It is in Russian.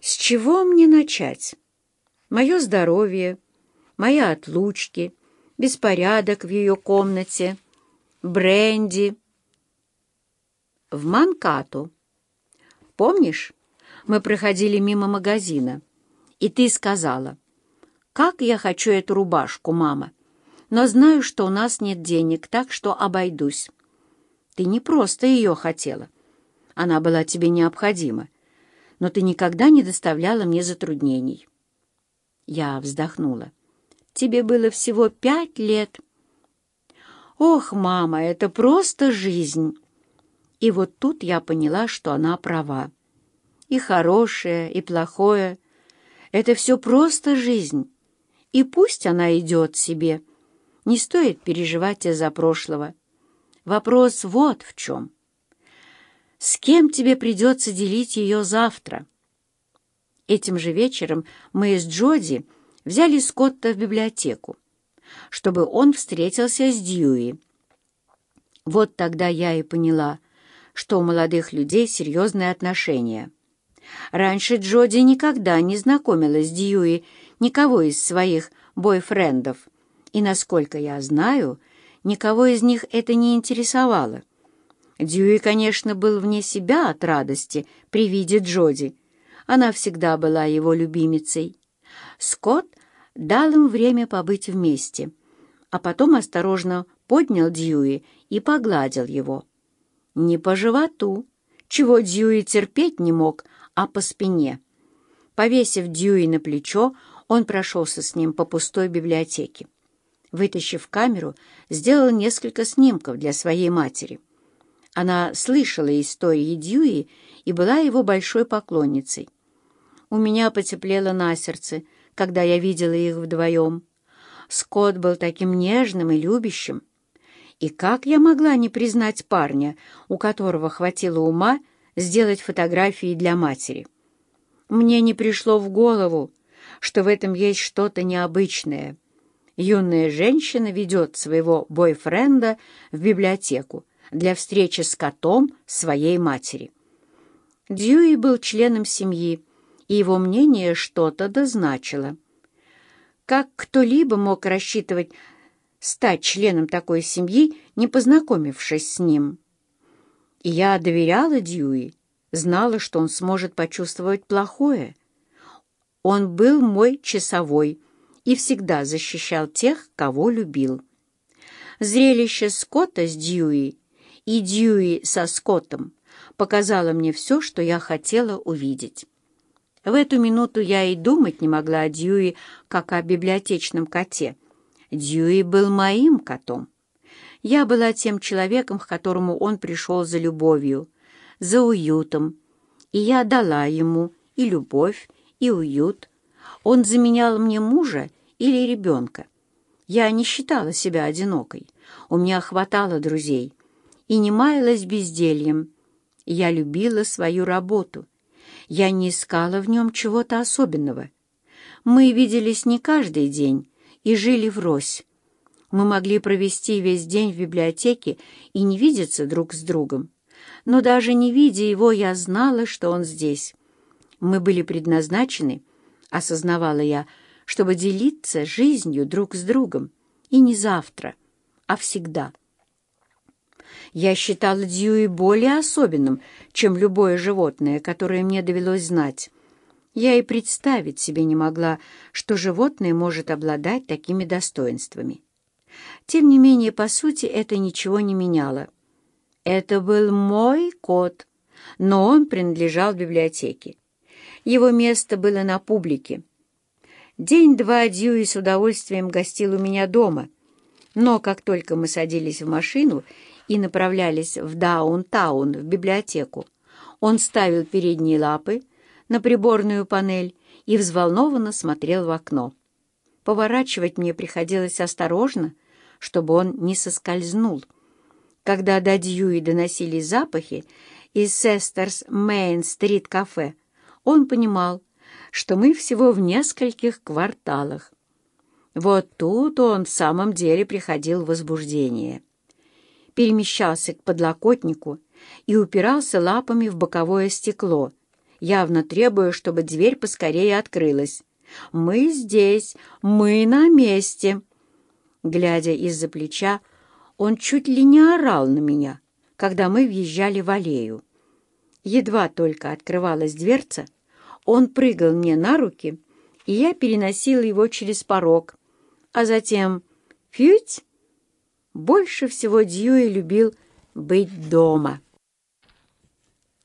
С чего мне начать? Мое здоровье, мои отлучки, беспорядок в ее комнате, бренди. В Манкату. Помнишь, мы проходили мимо магазина, и ты сказала, «Как я хочу эту рубашку, мама, но знаю, что у нас нет денег, так что обойдусь». Ты не просто ее хотела. Она была тебе необходима но ты никогда не доставляла мне затруднений. Я вздохнула. Тебе было всего пять лет. Ох, мама, это просто жизнь. И вот тут я поняла, что она права. И хорошее, и плохое — это все просто жизнь. И пусть она идет себе. Не стоит переживать из-за прошлого. Вопрос вот в чем. С кем тебе придется делить ее завтра? Этим же вечером мы с Джоди взяли Скотта в библиотеку, чтобы он встретился с Дьюи. Вот тогда я и поняла, что у молодых людей серьезные отношения. Раньше Джоди никогда не знакомилась с Дьюи никого из своих бойфрендов, и, насколько я знаю, никого из них это не интересовало. Дьюи, конечно, был вне себя от радости при виде Джоди. Она всегда была его любимицей. Скотт дал им время побыть вместе, а потом осторожно поднял Дьюи и погладил его. Не по животу, чего Дьюи терпеть не мог, а по спине. Повесив Дьюи на плечо, он прошелся с ним по пустой библиотеке. Вытащив камеру, сделал несколько снимков для своей матери — она слышала истории Дьюи и была его большой поклонницей. У меня потеплело на сердце, когда я видела их вдвоем. Скотт был таким нежным и любящим. И как я могла не признать парня, у которого хватило ума сделать фотографии для матери? Мне не пришло в голову, что в этом есть что-то необычное. Юная женщина ведет своего бойфренда в библиотеку, для встречи с котом своей матери. Дьюи был членом семьи, и его мнение что-то дозначило. Как кто-либо мог рассчитывать стать членом такой семьи, не познакомившись с ним? И я доверяла Дьюи, знала, что он сможет почувствовать плохое. Он был мой часовой и всегда защищал тех, кого любил. Зрелище Скотта с Дьюи и Дьюи со Скоттом показала мне все, что я хотела увидеть. В эту минуту я и думать не могла о Дьюи, как о библиотечном коте. Дьюи был моим котом. Я была тем человеком, к которому он пришел за любовью, за уютом, и я дала ему и любовь, и уют. Он заменял мне мужа или ребенка. Я не считала себя одинокой. У меня хватало друзей — и не маялась бездельем. Я любила свою работу. Я не искала в нем чего-то особенного. Мы виделись не каждый день и жили врозь. Мы могли провести весь день в библиотеке и не видеться друг с другом. Но даже не видя его, я знала, что он здесь. Мы были предназначены, осознавала я, чтобы делиться жизнью друг с другом. И не завтра, а всегда. Я считала Дьюи более особенным, чем любое животное, которое мне довелось знать. Я и представить себе не могла, что животное может обладать такими достоинствами. Тем не менее, по сути, это ничего не меняло. Это был мой кот, но он принадлежал библиотеке. Его место было на публике. День-два Дьюи с удовольствием гостил у меня дома, но как только мы садились в машину и направлялись в Даунтаун, в библиотеку, он ставил передние лапы на приборную панель и взволнованно смотрел в окно. Поворачивать мне приходилось осторожно, чтобы он не соскользнул. Когда до Дьюи доносились запахи из Сестерс Мейн-стрит кафе, он понимал, что мы всего в нескольких кварталах. Вот тут он в самом деле приходил в возбуждение перемещался к подлокотнику и упирался лапами в боковое стекло явно требуя, чтобы дверь поскорее открылась. «Мы здесь! Мы на месте!» Глядя из-за плеча, он чуть ли не орал на меня, когда мы въезжали в аллею. Едва только открывалась дверца, он прыгал мне на руки, и я переносила его через порог, а затем «фють!» Больше всего Дьюи любил быть дома.